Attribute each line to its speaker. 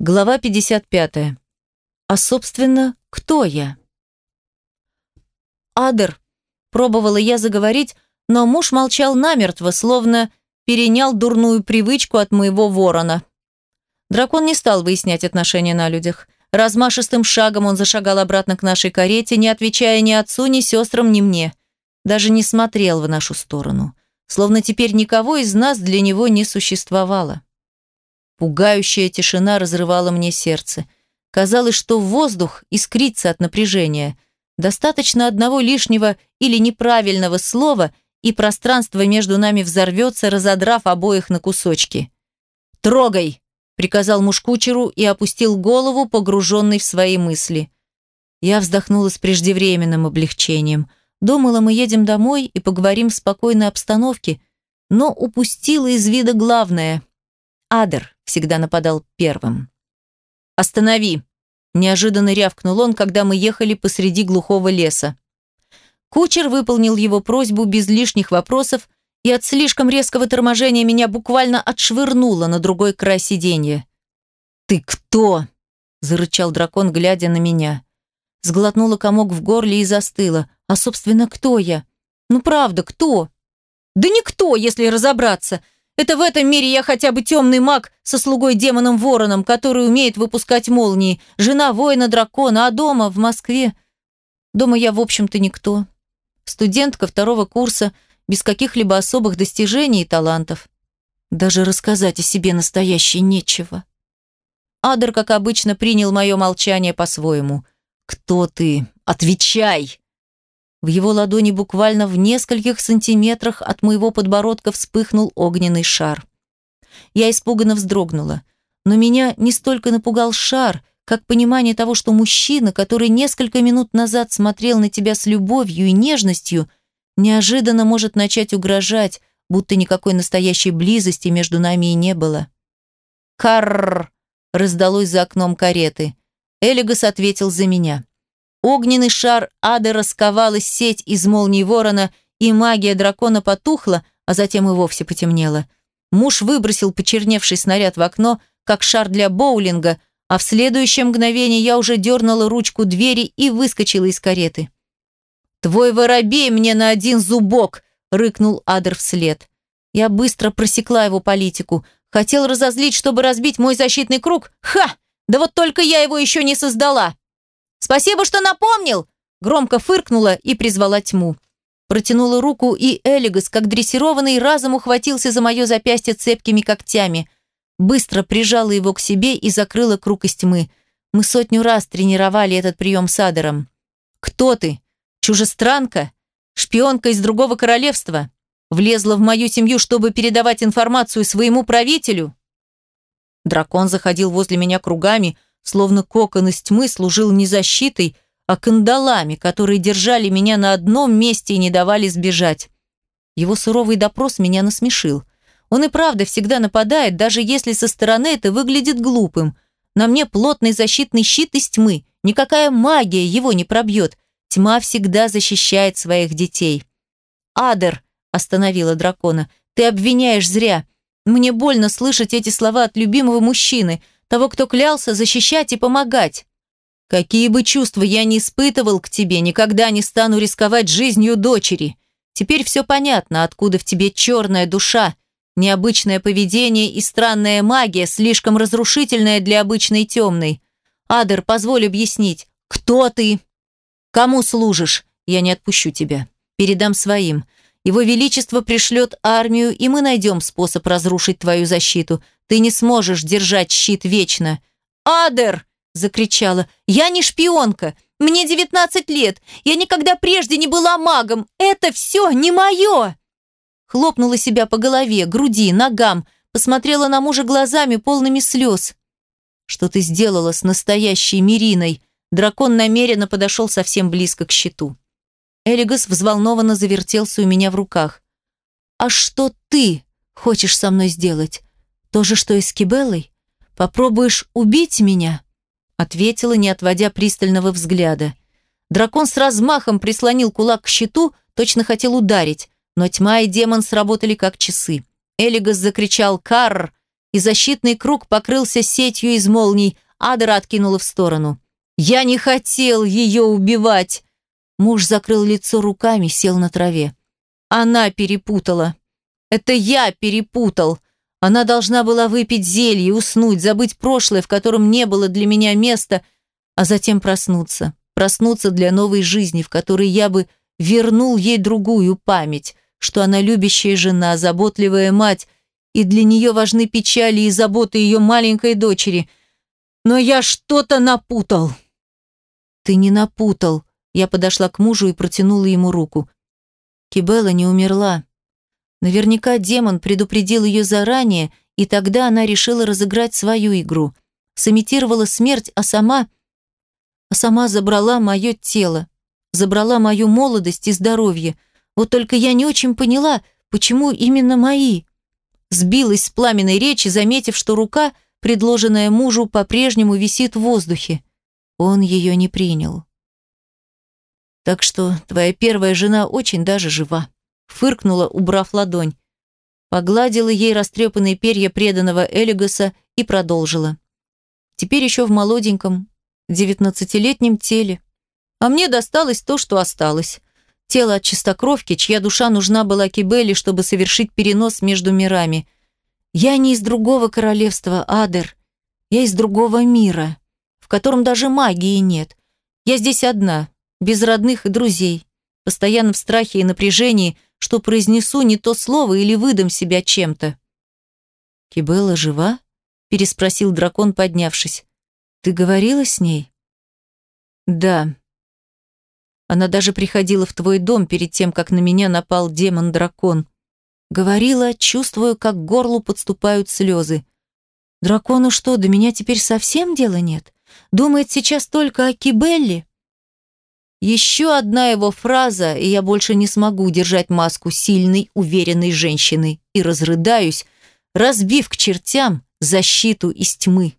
Speaker 1: Глава 55. А, собственно, кто я? Адер. Пробовала я заговорить, но муж молчал намертво, словно перенял дурную привычку от моего ворона. Дракон не стал выяснять отношения на людях. Размашистым шагом он зашагал обратно к нашей карете, не отвечая ни отцу, ни сестрам, ни мне. Даже не смотрел в нашу сторону. Словно теперь никого из нас для него не существовало. Пугающая тишина разрывала мне сердце. Казалось, что воздух искрится от напряжения. Достаточно одного лишнего или неправильного слова, и пространство между нами взорвется, разодрав обоих на кусочки. «Трогай!» – приказал муж кучеру и опустил голову, погруженный в свои мысли. Я вздохнула с преждевременным облегчением. Думала, мы едем домой и поговорим в спокойной обстановке, но упустила из вида главное. Адер всегда нападал первым. «Останови!» – неожиданно рявкнул он, когда мы ехали посреди глухого леса. Кучер выполнил его просьбу без лишних вопросов, и от слишком резкого торможения меня буквально отшвырнуло на другой край сиденья. «Ты кто?» – зарычал дракон, глядя на меня. Сглотнула комок в горле и застыла. «А, собственно, кто я? Ну, правда, кто?» «Да никто, если разобраться!» Это в этом мире я хотя бы темный маг со слугой демоном Вороном, который умеет выпускать молнии, жена воина-дракона, а дома, в Москве... Дома я, в общем-то, никто. Студентка второго курса, без каких-либо особых достижений и талантов. Даже рассказать о себе настоящей нечего. Адер, как обычно, принял мое молчание по-своему. «Кто ты? Отвечай!» В его ладони буквально в нескольких сантиметрах от моего подбородка вспыхнул огненный шар. Я испуганно вздрогнула. Но меня не столько напугал шар, как понимание того, что мужчина, который несколько минут назад смотрел на тебя с любовью и нежностью, неожиданно может начать угрожать, будто никакой настоящей близости между нами и не было. «Карррр!» — раздалось за окном кареты. Элигас ответил за меня. Огненный шар ада расковалась сеть из молний ворона, и магия дракона потухла, а затем и вовсе потемнела. Муж выбросил почерневший снаряд в окно, как шар для боулинга, а в следующее мгновение я уже дернула ручку двери и выскочила из кареты. «Твой воробей мне на один зубок!» — рыкнул Адер вслед. Я быстро просекла его политику. Хотел разозлить, чтобы разбить мой защитный круг? Ха! Да вот только я его еще не создала! «Спасибо, что напомнил!» Громко фыркнула и призвала тьму. Протянула руку, и Элигас, как дрессированный, разом ухватился за мое запястье цепкими когтями. Быстро прижала его к себе и закрыла круг из тьмы. Мы сотню раз тренировали этот прием с Адером. «Кто ты? Чужестранка? Шпионка из другого королевства? Влезла в мою семью, чтобы передавать информацию своему правителю?» Дракон заходил возле меня кругами, словно кокон из тьмы служил не защитой, а кандалами, которые держали меня на одном месте и не давали сбежать. Его суровый допрос меня насмешил. Он и правда всегда нападает, даже если со стороны это выглядит глупым. На мне плотный защитный щит из тьмы. Никакая магия его не пробьет. Тьма всегда защищает своих детей. «Адер», — остановила дракона, — «ты обвиняешь зря. Мне больно слышать эти слова от любимого мужчины того, кто клялся защищать и помогать. Какие бы чувства я ни испытывал к тебе, никогда не стану рисковать жизнью дочери. Теперь все понятно, откуда в тебе черная душа, необычное поведение и странная магия, слишком разрушительная для обычной темной. Адер, позволь объяснить, кто ты? Кому служишь? Я не отпущу тебя. Передам своим. Его Величество пришлет армию, и мы найдем способ разрушить твою защиту. Ты не сможешь держать щит вечно. «Адер!» – закричала. «Я не шпионка! Мне 19 лет! Я никогда прежде не была магом! Это все не мое!» Хлопнула себя по голове, груди, ногам, посмотрела на мужа глазами, полными слез. «Что ты сделала с настоящей Мириной?» Дракон намеренно подошел совсем близко к щиту. Элигас взволнованно завертелся у меня в руках. «А что ты хочешь со мной сделать? То же, что и с Кибеллой? Попробуешь убить меня?» Ответила, не отводя пристального взгляда. Дракон с размахом прислонил кулак к щиту, точно хотел ударить, но тьма и демон сработали как часы. Элигас закричал «Карр!» и защитный круг покрылся сетью из молний. Адра откинула в сторону. «Я не хотел ее убивать!» Муж закрыл лицо руками, сел на траве. Она перепутала. Это я перепутал. Она должна была выпить зелье, уснуть, забыть прошлое, в котором не было для меня места, а затем проснуться. Проснуться для новой жизни, в которой я бы вернул ей другую память, что она любящая жена, заботливая мать, и для нее важны печали и заботы ее маленькой дочери. Но я что-то напутал. Ты не напутал. Я подошла к мужу и протянула ему руку. Кибела не умерла. Наверняка демон предупредил ее заранее, и тогда она решила разыграть свою игру. Сымитировала смерть, а сама... А сама забрала мое тело. Забрала мою молодость и здоровье. Вот только я не очень поняла, почему именно мои. Сбилась с пламенной речи, заметив, что рука, предложенная мужу, по-прежнему висит в воздухе. Он ее не принял. Так что твоя первая жена очень даже жива. Фыркнула, убрав ладонь. Погладила ей растрепанные перья преданного Элигаса и продолжила. Теперь еще в молоденьком, девятнадцатилетнем теле. А мне досталось то, что осталось. Тело от чистокровки, чья душа нужна была Кибели, чтобы совершить перенос между мирами. Я не из другого королевства, Адер. Я из другого мира, в котором даже магии нет. Я здесь одна, без родных и друзей, постоянно в страхе и напряжении, что произнесу не то слово или выдам себя чем-то. «Кибелла жива?» – переспросил дракон, поднявшись. «Ты говорила с ней?» «Да». Она даже приходила в твой дом перед тем, как на меня напал демон-дракон. Говорила, чувствуя, как к горлу подступают слезы. «Дракону что, до меня теперь совсем дела нет? Думает сейчас только о Кибелле?» Еще одна его фраза, и я больше не смогу держать маску сильной, уверенной женщины и разрыдаюсь, разбив к чертям защиту из тьмы.